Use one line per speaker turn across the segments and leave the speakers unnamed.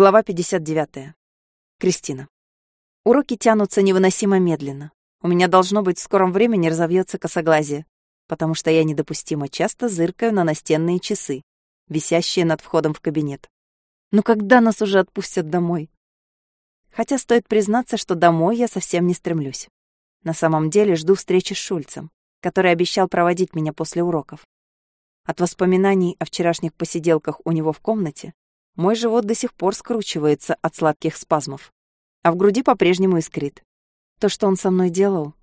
Глава 59. Кристина. Уроки тянутся невыносимо медленно. У меня должно быть в скором времени разовьется косоглазие, потому что я недопустимо часто зыркаю на настенные часы, висящие над входом в кабинет. Ну когда нас уже отпустят домой? Хотя стоит признаться, что домой я совсем не стремлюсь. На самом деле жду встречи с Шульцем, который обещал проводить меня после уроков. От воспоминаний о вчерашних посиделках у него в комнате мой живот до сих пор скручивается от сладких спазмов, а в груди по-прежнему искрит. То, что он со мной делал,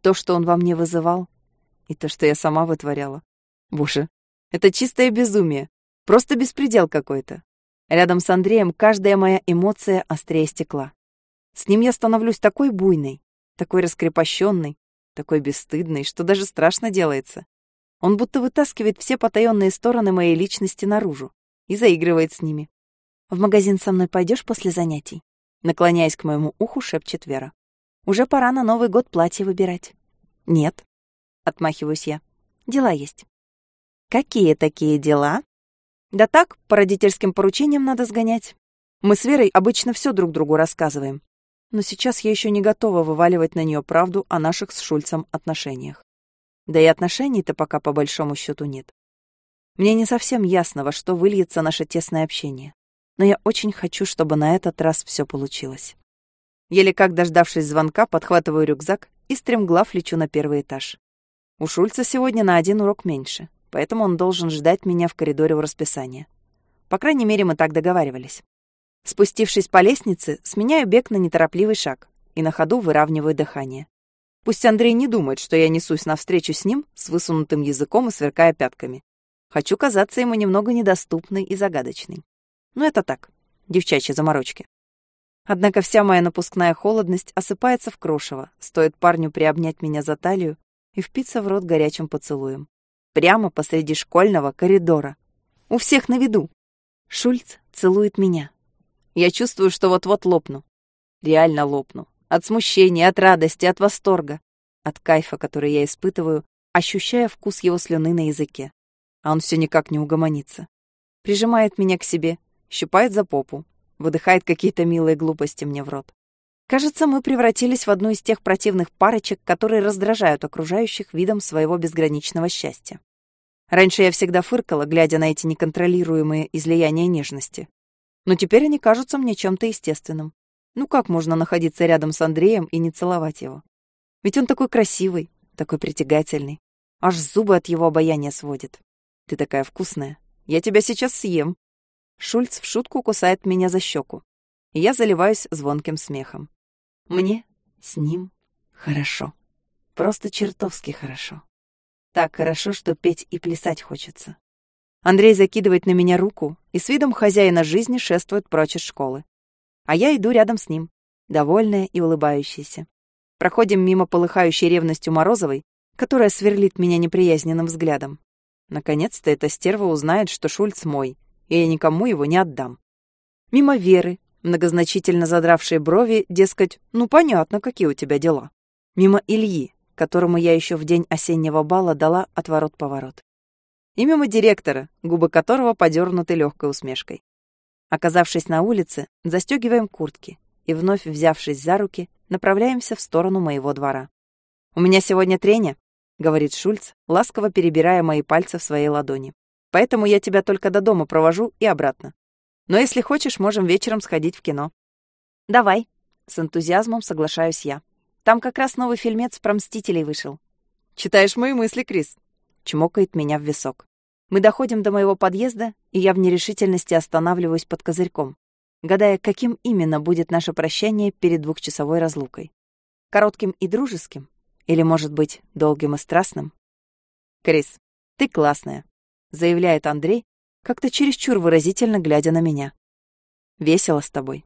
то, что он во мне вызывал, и то, что я сама вытворяла. Боже, это чистое безумие, просто беспредел какой-то. Рядом с Андреем каждая моя эмоция острее стекла. С ним я становлюсь такой буйной, такой раскрепощенной, такой бесстыдной, что даже страшно делается. Он будто вытаскивает все потаенные стороны моей личности наружу и заигрывает с ними. В магазин со мной пойдешь после занятий?» Наклоняясь к моему уху, шепчет Вера. «Уже пора на Новый год платье выбирать». «Нет», — отмахиваюсь я. «Дела есть». «Какие такие дела?» «Да так, по родительским поручениям надо сгонять. Мы с Верой обычно все друг другу рассказываем. Но сейчас я еще не готова вываливать на нее правду о наших с Шульцем отношениях. Да и отношений-то пока по большому счету нет. Мне не совсем ясно, во что выльется наше тесное общение но я очень хочу, чтобы на этот раз все получилось. Еле как дождавшись звонка, подхватываю рюкзак и стремглав лечу на первый этаж. У Шульца сегодня на один урок меньше, поэтому он должен ждать меня в коридоре у расписания. По крайней мере, мы так договаривались. Спустившись по лестнице, сменяю бег на неторопливый шаг и на ходу выравниваю дыхание. Пусть Андрей не думает, что я несусь навстречу с ним с высунутым языком и сверкая пятками. Хочу казаться ему немного недоступной и загадочной. Ну это так, девчачьи заморочки. Однако вся моя напускная холодность осыпается в крошево, стоит парню приобнять меня за талию и впиться в рот горячим поцелуем. Прямо посреди школьного коридора. У всех на виду. Шульц целует меня. Я чувствую, что вот-вот лопну. Реально лопну. От смущения, от радости, от восторга. От кайфа, который я испытываю, ощущая вкус его слюны на языке. А он все никак не угомонится. Прижимает меня к себе, щипает за попу, выдыхает какие-то милые глупости мне в рот. Кажется, мы превратились в одну из тех противных парочек, которые раздражают окружающих видом своего безграничного счастья. Раньше я всегда фыркала, глядя на эти неконтролируемые излияния нежности. Но теперь они кажутся мне чем-то естественным. Ну как можно находиться рядом с Андреем и не целовать его? Ведь он такой красивый, такой притягательный. Аж зубы от его обаяния сводит. Ты такая вкусная. Я тебя сейчас съем. Шульц в шутку кусает меня за щеку. Я заливаюсь звонким смехом. Мне с ним хорошо. Просто чертовски хорошо. Так хорошо, что петь и плясать хочется. Андрей закидывает на меня руку и с видом хозяина жизни шествует прочь из школы. А я иду рядом с ним, довольная и улыбающаяся. Проходим мимо полыхающей ревностью Морозовой, которая сверлит меня неприязненным взглядом. Наконец-то эта стерва узнает, что Шульц мой, и я никому его не отдам. Мимо Веры, многозначительно задравшие брови, дескать, ну понятно, какие у тебя дела. Мимо Ильи, которому я еще в день осеннего бала дала отворот-поворот. И мимо директора, губы которого подернуты легкой усмешкой. Оказавшись на улице, застегиваем куртки и, вновь взявшись за руки, направляемся в сторону моего двора. «У меня сегодня треня», — говорит Шульц, ласково перебирая мои пальцы в своей ладони поэтому я тебя только до дома провожу и обратно. Но если хочешь, можем вечером сходить в кино». «Давай», — с энтузиазмом соглашаюсь я. «Там как раз новый фильмец про Мстителей вышел». «Читаешь мои мысли, Крис?» — чмокает меня в висок. Мы доходим до моего подъезда, и я в нерешительности останавливаюсь под козырьком, гадая, каким именно будет наше прощание перед двухчасовой разлукой. Коротким и дружеским? Или, может быть, долгим и страстным? Крис, ты классная заявляет Андрей, как-то чересчур выразительно глядя на меня. Весело с тобой.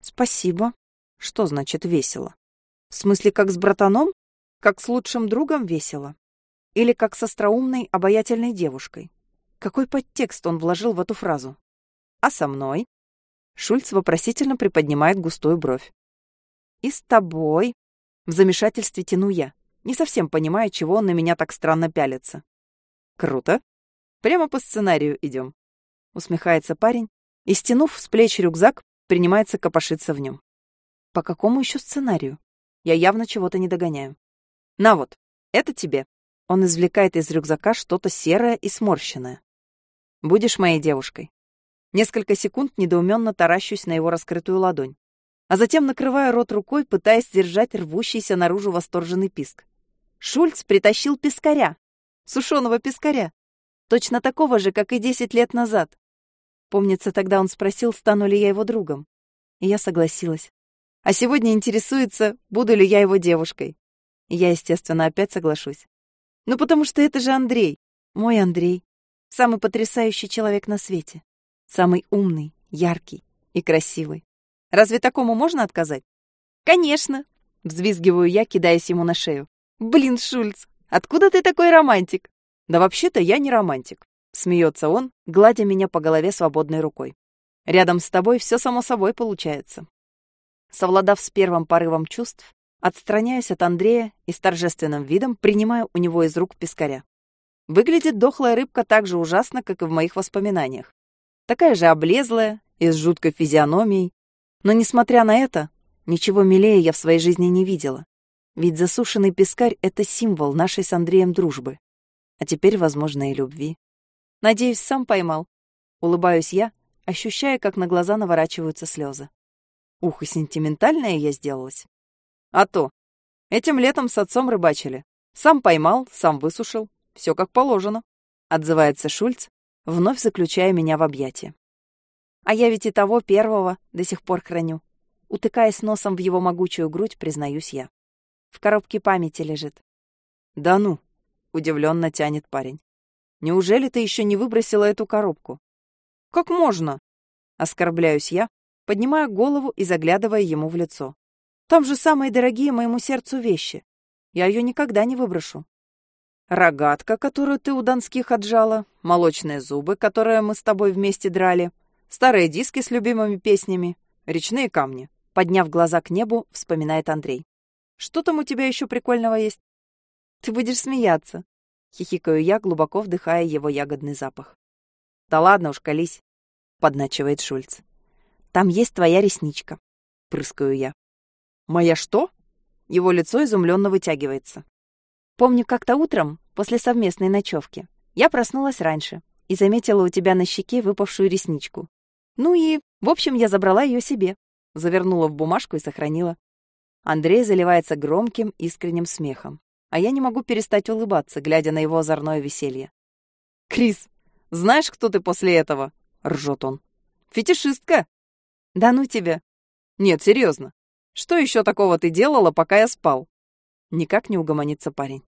Спасибо. Что значит весело? В смысле, как с братаном? Как с лучшим другом весело? Или как с остроумной, обаятельной девушкой? Какой подтекст он вложил в эту фразу? А со мной? Шульц вопросительно приподнимает густую бровь. И с тобой? В замешательстве тяну я, не совсем понимая, чего он на меня так странно пялится. Круто. Прямо по сценарию идем. Усмехается парень и, стянув с плеч рюкзак, принимается копошиться в нем. По какому еще сценарию? Я явно чего-то не догоняю. На вот, это тебе. Он извлекает из рюкзака что-то серое и сморщенное. Будешь моей девушкой. Несколько секунд недоуменно таращусь на его раскрытую ладонь, а затем накрываю рот рукой, пытаясь сдержать рвущийся наружу восторженный писк. Шульц притащил пескаря, сушеного пескаря, точно такого же, как и десять лет назад. Помнится, тогда он спросил, стану ли я его другом. И я согласилась. А сегодня интересуется, буду ли я его девушкой. И я, естественно, опять соглашусь. Ну, потому что это же Андрей. Мой Андрей. Самый потрясающий человек на свете. Самый умный, яркий и красивый. Разве такому можно отказать? Конечно, взвизгиваю я, кидаясь ему на шею. Блин, Шульц, откуда ты такой романтик? Да вообще-то я не романтик. Смеется он, гладя меня по голове свободной рукой. Рядом с тобой все само собой получается. Совладав с первым порывом чувств, отстраняюсь от Андрея и с торжественным видом принимаю у него из рук пескаря. Выглядит дохлая рыбка так же ужасно, как и в моих воспоминаниях. Такая же облезлая и с жуткой физиономией. Но, несмотря на это, ничего милее я в своей жизни не видела. Ведь засушенный пескарь — это символ нашей с Андреем дружбы. А теперь, возможно, и любви. Надеюсь, сам поймал. Улыбаюсь я, ощущая, как на глаза наворачиваются слезы. Ух, и сентиментальная я сделалась. А то. Этим летом с отцом рыбачили. Сам поймал, сам высушил. Все как положено. Отзывается Шульц, вновь заключая меня в объятия. А я ведь и того первого до сих пор храню. Утыкаясь носом в его могучую грудь, признаюсь я. В коробке памяти лежит. Да ну, удивленно тянет парень. Неужели ты еще не выбросила эту коробку? Как можно? Оскорбляюсь я, поднимая голову и заглядывая ему в лицо. Там же самые дорогие моему сердцу вещи. Я ее никогда не выброшу. Рогатка, которую ты у донских отжала, молочные зубы, которые мы с тобой вместе драли, старые диски с любимыми песнями, речные камни. Подняв глаза к небу, вспоминает Андрей. Что там у тебя еще прикольного есть? Ты будешь смеяться. Хихикаю я, глубоко вдыхая его ягодный запах. «Да ладно уж, колись», — подначивает Шульц. «Там есть твоя ресничка», — прыскаю я. «Моя что?» Его лицо изумленно вытягивается. Помню, как-то утром, после совместной ночевки, я проснулась раньше и заметила у тебя на щеке выпавшую ресничку. Ну и, в общем, я забрала ее себе, завернула в бумажку и сохранила. Андрей заливается громким, искренним смехом а я не могу перестать улыбаться, глядя на его озорное веселье. «Крис, знаешь, кто ты после этого?» — ржет он. «Фетишистка!» «Да ну тебя!» «Нет, серьезно. Что еще такого ты делала, пока я спал?» Никак не угомонится парень.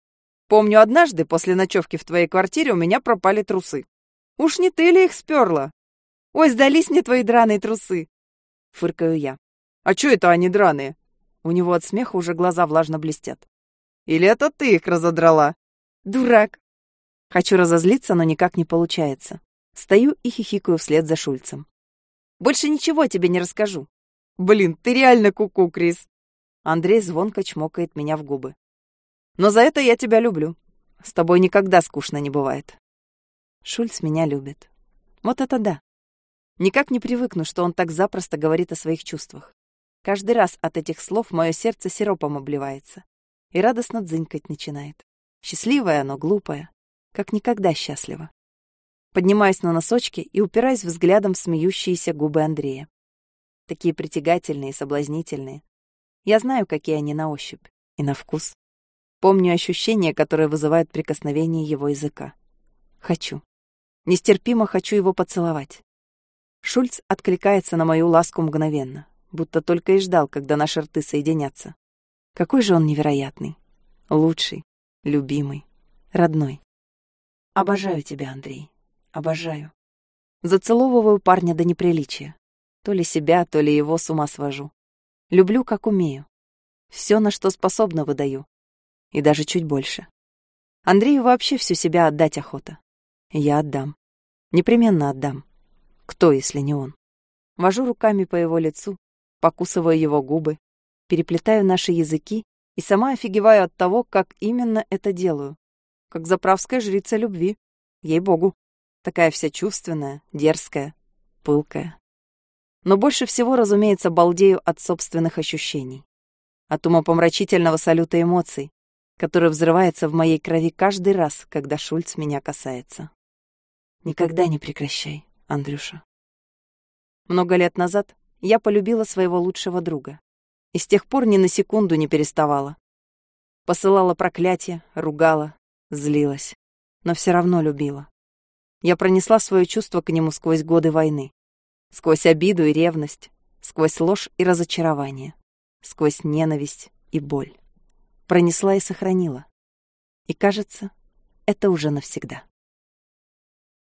«Помню, однажды после ночевки в твоей квартире у меня пропали трусы. Уж не ты ли их сперла? Ой, сдались мне твои драные трусы!» Фыркаю я. «А чё это они драные?» У него от смеха уже глаза влажно блестят. Или это ты их разодрала? Дурак. Хочу разозлиться, но никак не получается. Стою и хихикаю вслед за Шульцем. Больше ничего тебе не расскажу. Блин, ты реально куку, -ку, Крис. Андрей звонко чмокает меня в губы. Но за это я тебя люблю. С тобой никогда скучно не бывает. Шульц меня любит. Вот это да. Никак не привыкну, что он так запросто говорит о своих чувствах. Каждый раз от этих слов мое сердце сиропом обливается и радостно дзынькать начинает. Счастливая, но глупая. Как никогда счастлива. Поднимаюсь на носочки и упираюсь взглядом в смеющиеся губы Андрея. Такие притягательные и соблазнительные. Я знаю, какие они на ощупь и на вкус. Помню ощущения, которые вызывают прикосновение его языка. Хочу. Нестерпимо хочу его поцеловать. Шульц откликается на мою ласку мгновенно, будто только и ждал, когда наши рты соединятся. Какой же он невероятный. Лучший, любимый, родной. Обожаю тебя, Андрей. Обожаю. Зацеловываю парня до неприличия. То ли себя, то ли его с ума свожу. Люблю, как умею. Все, на что способна, выдаю. И даже чуть больше. Андрею вообще всю себя отдать охота. Я отдам. Непременно отдам. Кто, если не он? Вожу руками по его лицу, покусываю его губы, переплетаю наши языки и сама офигеваю от того, как именно это делаю. Как заправская жрица любви. Ей-богу. Такая вся чувственная, дерзкая, пылкая. Но больше всего, разумеется, балдею от собственных ощущений. От умопомрачительного салюта эмоций, который взрывается в моей крови каждый раз, когда Шульц меня касается. Никогда не прекращай, Андрюша. Много лет назад я полюбила своего лучшего друга. И с тех пор ни на секунду не переставала. Посылала проклятия, ругала, злилась. Но все равно любила. Я пронесла свое чувство к нему сквозь годы войны. Сквозь обиду и ревность, сквозь ложь и разочарование, сквозь ненависть и боль. Пронесла и сохранила. И кажется, это уже навсегда.